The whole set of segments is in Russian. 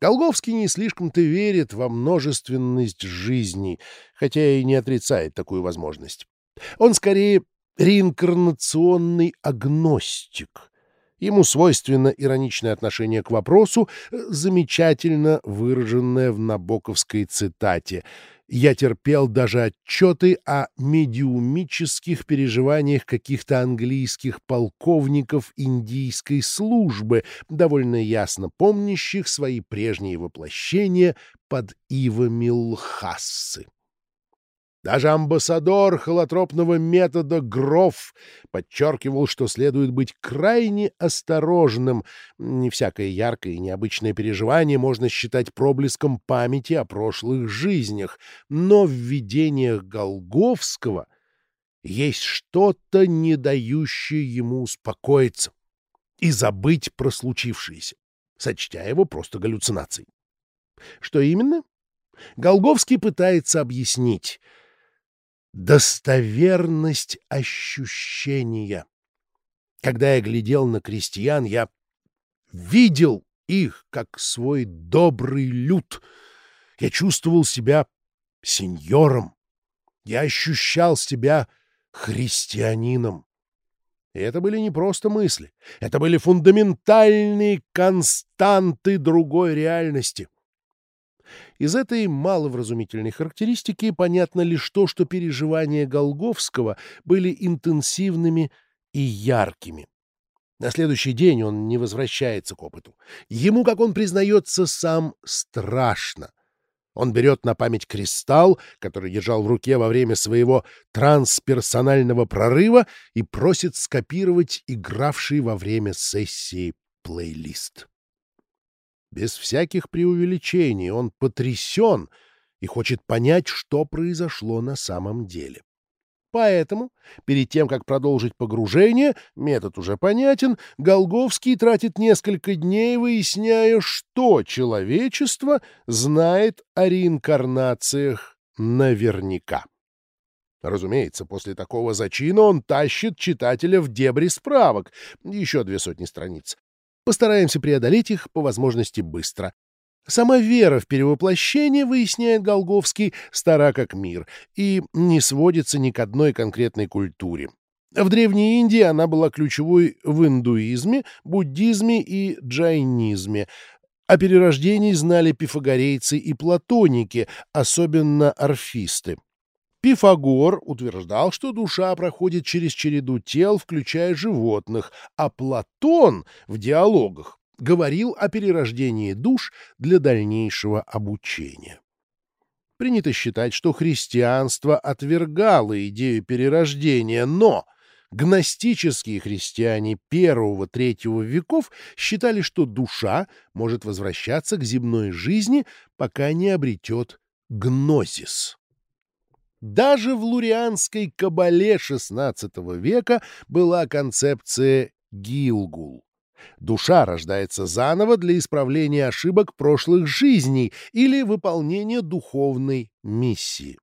Голговский не слишком-то верит во множественность жизней, хотя и не отрицает такую возможность. Он скорее реинкарнационный агностик. Ему свойственно ироничное отношение к вопросу, замечательно выраженное в набоковской цитате — я терпел даже отчеты о медиумических переживаниях каких-то английских полковников индийской службы, довольно ясно помнящих свои прежние воплощения под ивами Лхассы. Даже амбассадор холотропного метода Гроф подчеркивал, что следует быть крайне осторожным. Не всякое яркое и необычное переживание можно считать проблеском памяти о прошлых жизнях, но в видениях Голговского есть что-то, не дающее ему успокоиться и забыть про случившееся, сочтя его просто галлюцинацией. Что именно? Голговский пытается объяснить — достоверность ощущения. Когда я глядел на крестьян, я видел их как свой добрый люд. Я чувствовал себя сеньором. Я ощущал себя христианином. И это были не просто мысли. Это были фундаментальные константы другой реальности — из этой маловразумительной характеристики понятно лишь то, что переживания Голговского были интенсивными и яркими. На следующий день он не возвращается к опыту. Ему, как он признается, сам страшно. Он берет на память кристалл, который держал в руке во время своего трансперсонального прорыва, и просит скопировать игравший во время сессии плейлист. Без всяких преувеличений он потрясен и хочет понять, что произошло на самом деле. Поэтому, перед тем, как продолжить погружение, метод уже понятен, Голговский тратит несколько дней, выясняя, что человечество знает о реинкарнациях наверняка. Разумеется, после такого зачина он тащит читателя в дебри справок, еще две сотни страниц, Постараемся преодолеть их по возможности быстро. Сама вера в перевоплощение, выясняет Голговский, стара как мир и не сводится ни к одной конкретной культуре. В Древней Индии она была ключевой в индуизме, буддизме и джайнизме. О перерождении знали пифагорейцы и платоники, особенно орфисты. Пифагор утверждал, что душа проходит через череду тел, включая животных, а Платон в диалогах говорил о перерождении душ для дальнейшего обучения. Принято считать, что христианство отвергало идею перерождения, но гностические христиане первого-третьего веков считали, что душа может возвращаться к земной жизни, пока не обретет гнозис. Даже в лурианской кабале XVI века была концепция Гилгул. Душа рождается заново для исправления ошибок прошлых жизней или выполнения духовной миссии.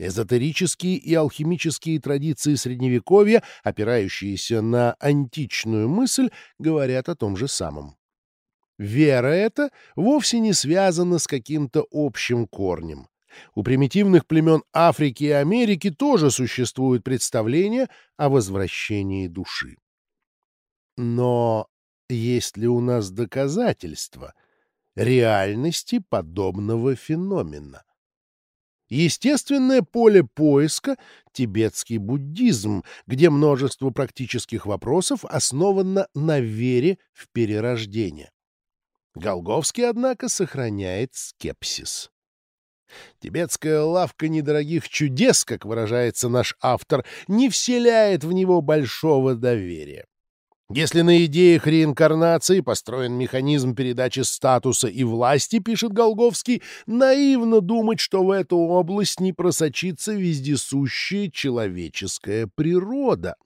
Эзотерические и алхимические традиции Средневековья, опирающиеся на античную мысль, говорят о том же самом. Вера эта вовсе не связана с каким-то общим корнем. У примитивных племен Африки и Америки тоже существует представление о возвращении души. Но есть ли у нас доказательства реальности подобного феномена? Естественное поле поиска — тибетский буддизм, где множество практических вопросов основано на вере в перерождение. Голговский, однако, сохраняет скепсис. Тибетская лавка недорогих чудес, как выражается наш автор, не вселяет в него большого доверия. Если на идеях реинкарнации построен механизм передачи статуса и власти, пишет Голговский, наивно думать, что в эту область не просочится вездесущая человеческая природа.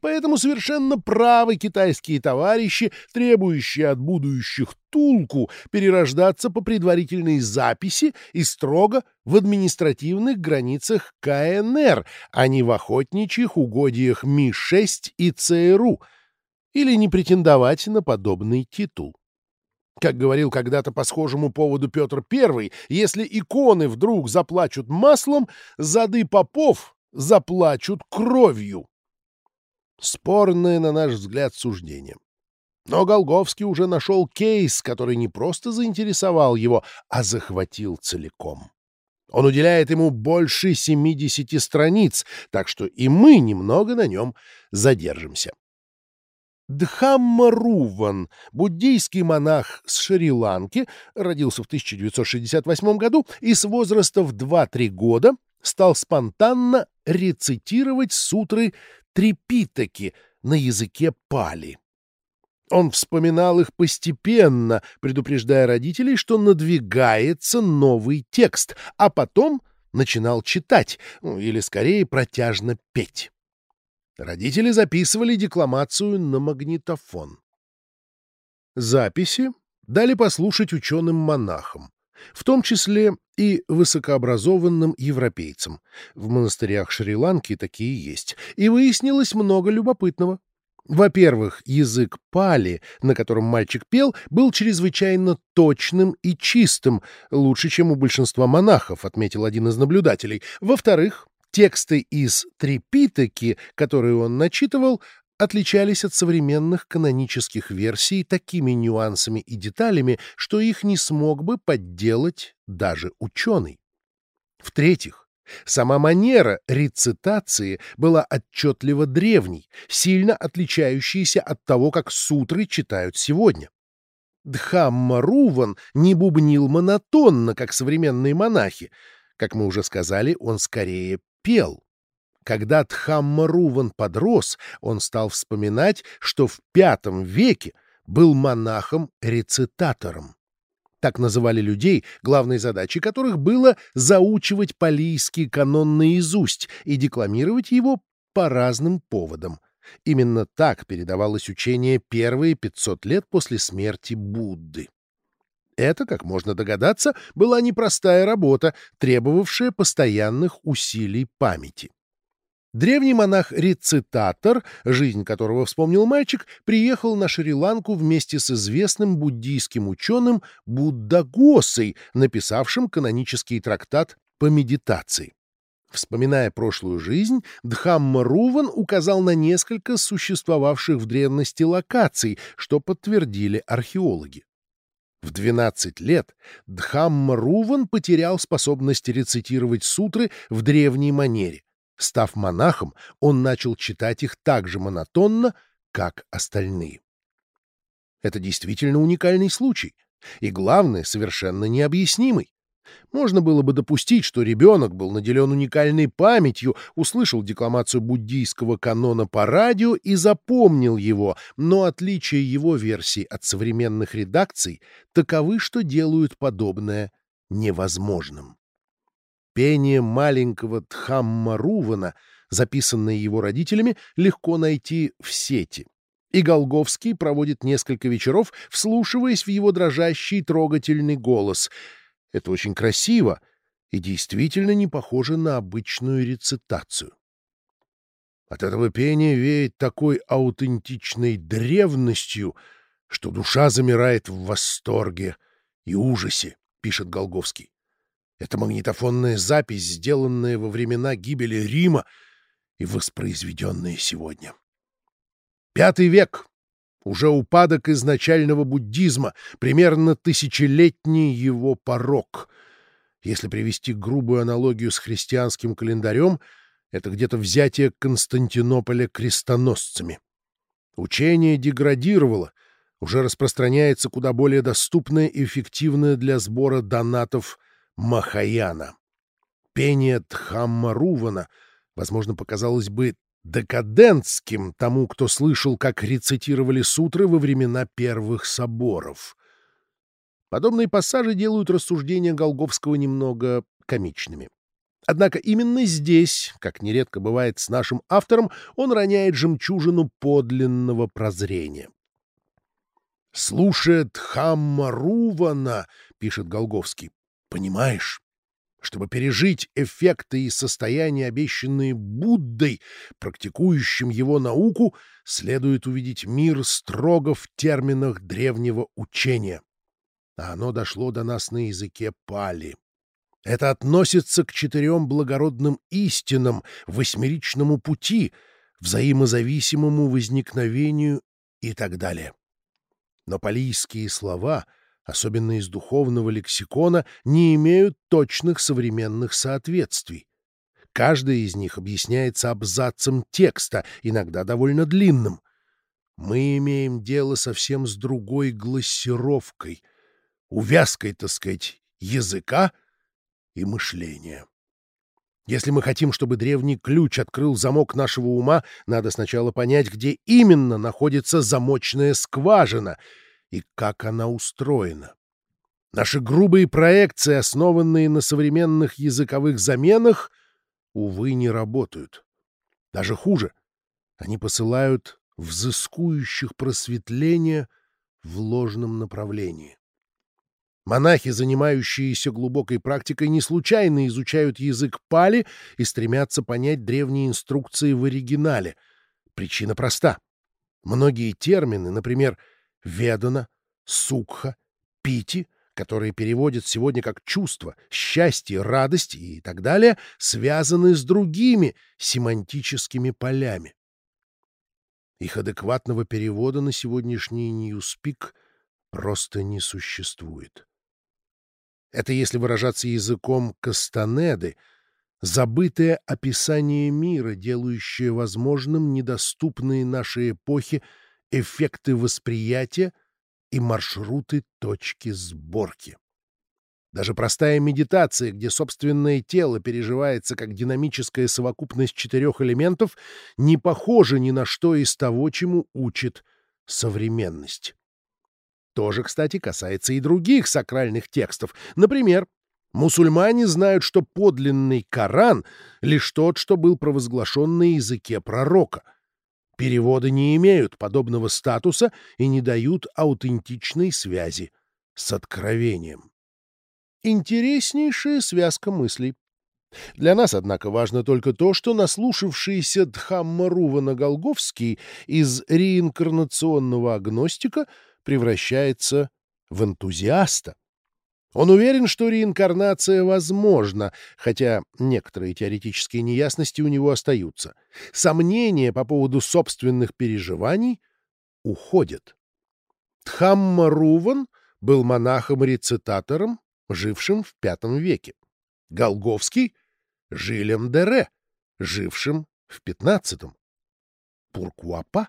Поэтому совершенно правы китайские товарищи, требующие от будущих Тулку перерождаться по предварительной записи и строго в административных границах КНР, а не в охотничьих угодьях Ми-6 и ЦРУ, или не претендовать на подобный титул. Как говорил когда-то по схожему поводу Петр I, если иконы вдруг заплачут маслом, зады попов заплачут кровью. Спорное, на наш взгляд, суждение. Но Голговский уже нашел кейс, который не просто заинтересовал его, а захватил целиком. Он уделяет ему больше 70 страниц, так что и мы немного на нем задержимся. Дхаммаруван, буддийский монах с Шри-Ланки, родился в 1968 году и с возраста в 2-3 года стал спонтанно рецитировать сутры Трипитаки на языке пали. Он вспоминал их постепенно, предупреждая родителей, что надвигается новый текст, а потом начинал читать, ну, или скорее протяжно петь. Родители записывали декламацию на магнитофон. Записи дали послушать ученым-монахам, в том числе и высокообразованным европейцам. В монастырях Шри-Ланки такие есть. И выяснилось много любопытного. Во-первых, язык пали, на котором мальчик пел, был чрезвычайно точным и чистым, лучше, чем у большинства монахов, отметил один из наблюдателей. Во-вторых, тексты из Трипитаки, которые он начитывал, отличались от современных канонических версий такими нюансами и деталями, что их не смог бы подделать даже ученый. В-третьих, Сама манера рецитации была отчетливо древней, сильно отличающейся от того, как сутры читают сегодня. Дхаммаруван не бубнил монотонно, как современные монахи. Как мы уже сказали, он скорее пел. Когда Дхаммаруван подрос, он стал вспоминать, что в V веке был монахом-рецитатором. Так называли людей, главной задачей которых было заучивать палийский канон наизусть и декламировать его по разным поводам. Именно так передавалось учение первые 500 лет после смерти Будды. Это, как можно догадаться, была непростая работа, требовавшая постоянных усилий памяти. Древний монах-рецитатор, жизнь которого вспомнил мальчик, приехал на Шри-Ланку вместе с известным буддийским ученым Буддагосой, написавшим канонический трактат по медитации. Вспоминая прошлую жизнь, Дхамма Руван указал на несколько существовавших в древности локаций, что подтвердили археологи. В 12 лет Дхамма Руван потерял способность рецитировать сутры в древней манере. Став монахом, он начал читать их так же монотонно, как остальные. Это действительно уникальный случай, и, главное, совершенно необъяснимый. Можно было бы допустить, что ребенок был наделен уникальной памятью, услышал декламацию буддийского канона по радио и запомнил его, но отличия его версий от современных редакций таковы, что делают подобное невозможным. Пение маленького Тхаммарувана, записанное его родителями, легко найти в сети. И Голговский проводит несколько вечеров, вслушиваясь в его дрожащий трогательный голос. Это очень красиво и действительно не похоже на обычную рецитацию. От этого пения веет такой аутентичной древностью, что душа замирает в восторге и ужасе, пишет Голговский. Это магнитофонная запись, сделанная во времена гибели Рима и воспроизведенная сегодня. Пятый век. Уже упадок изначального буддизма, примерно тысячелетний его порог. Если привести грубую аналогию с христианским календарем, это где-то взятие Константинополя крестоносцами. Учение деградировало, уже распространяется куда более доступное и эффективное для сбора донатов Махаяна. Пение Дхаммарувана, возможно, показалось бы декадентским тому, кто слышал, как рецитировали сутры во времена первых соборов. Подобные пассажи делают рассуждения Голговского немного комичными. Однако именно здесь, как нередко бывает с нашим автором, он роняет жемчужину подлинного прозрения. «Слушает Хаммарувана», — пишет Голговский, Понимаешь? Чтобы пережить эффекты и состояния, обещанные Буддой, практикующим его науку, следует увидеть мир строго в терминах древнего учения. а оно дошло до нас на языке пали. Это относится к четырем благородным истинам, восьмеричному пути, взаимозависимому возникновению и так далее. Но палийские слова, особенно из духовного лексикона, не имеют точных современных соответствий. Каждая из них объясняется абзацем текста, иногда довольно длинным. Мы имеем дело совсем с другой глассировкой, увязкой, так сказать, языка и мышления. Если мы хотим, чтобы древний ключ открыл замок нашего ума, надо сначала понять, где именно находится замочная скважина и как она устроена. Наши грубые проекции, основанные на современных языковых заменах, увы, не работают. Даже хуже. Они посылают взыскующих просветления в ложном направлении. Монахи, занимающиеся глубокой практикой, не случайно изучают язык пали и стремятся понять древние инструкции в оригинале. Причина проста. Многие термины, например, «ведана», «сукха», «пити», которые переводят сегодня как «чувство», «счастье», «радость» и так далее, связаны с другими семантическими полями. Их адекватного перевода на сегодняшний Ньюспик просто не существует. Это, если выражаться языком Кастанеды, забытое описание мира, делающее возможным недоступные нашей эпохе эффекты восприятия и маршруты точки сборки. Даже простая медитация, где собственное тело переживается как динамическая совокупность четырех элементов, не похожа ни на что из того, чему учит современность. Тоже, кстати, касается и других сакральных текстов. Например, мусульмане знают, что подлинный Коран — лишь тот, что был провозглашен на языке пророка. Переводы не имеют подобного статуса и не дают аутентичной связи с откровением. Интереснейшая связка мыслей. Для нас, однако, важно только то, что наслушавшийся Дхамма Рувана Голговский из реинкарнационного агностика — превращается в энтузиаста. Он уверен, что реинкарнация возможна, хотя некоторые теоретические неясности у него остаются. Сомнения по поводу собственных переживаний уходят. Тхамма Руван был монахом-рецитатором, жившим в V веке. Голговский — Жилем Дере, жившим в XV. Пуркуапа